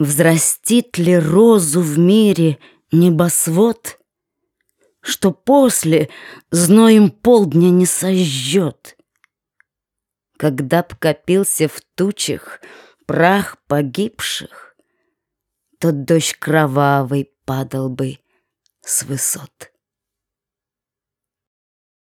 Взрастит ли розу в мире небосвод, Что после зноем полдня не сожжет? Когда б копился в тучах прах погибших, То дождь кровавый падал бы с высот.